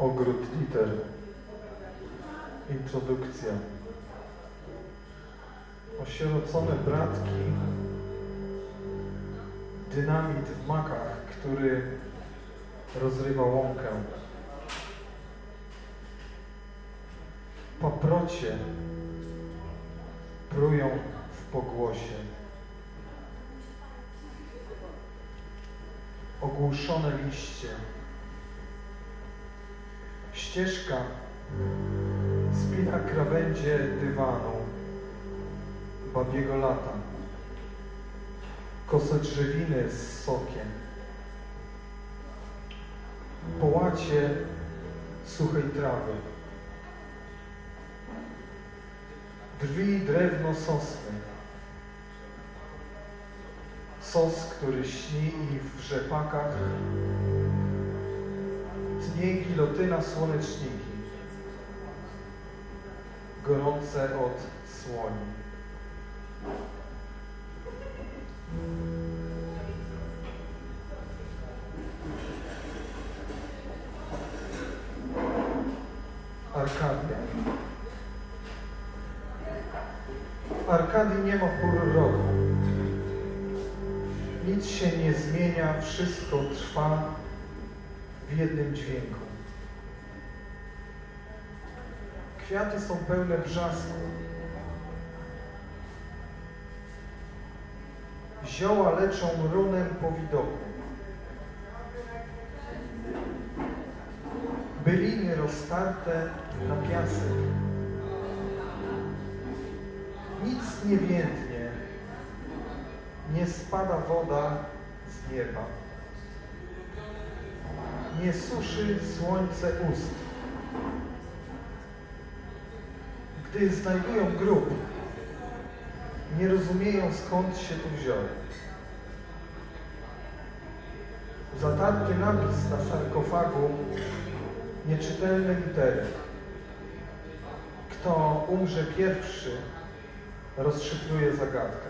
Ogród liter. Introdukcja. Osierocone bratki. Dynamit w makach, który rozrywa łąkę. Paprocie prują w pogłosie. Ogłuszone liście. Ścieżka spina krawędzie dywanu babiego lata. Kose drzewiny z sokiem. Połacie suchej trawy. Drwi drewno sosny. Sos, który śni w rzepakach. Tnie gilotyna słoneczniki. Gorące od słoni. Arkadia. W Arkadii nie ma pór roku. Nic się nie zmienia, wszystko trwa w jednym dźwięku. Kwiaty są pełne brzasku. Zioła leczą runem po widoku. Byliny roztarte na piasek. Nic nie więdnie, nie spada woda z nieba. Nie suszy słońce ust. Gdy znajdują grób, nie rozumieją skąd się tu wziął. Zatarty napis na sarkofagu, nieczytelne litery. Kto umrze pierwszy, rozszyfruje zagadkę.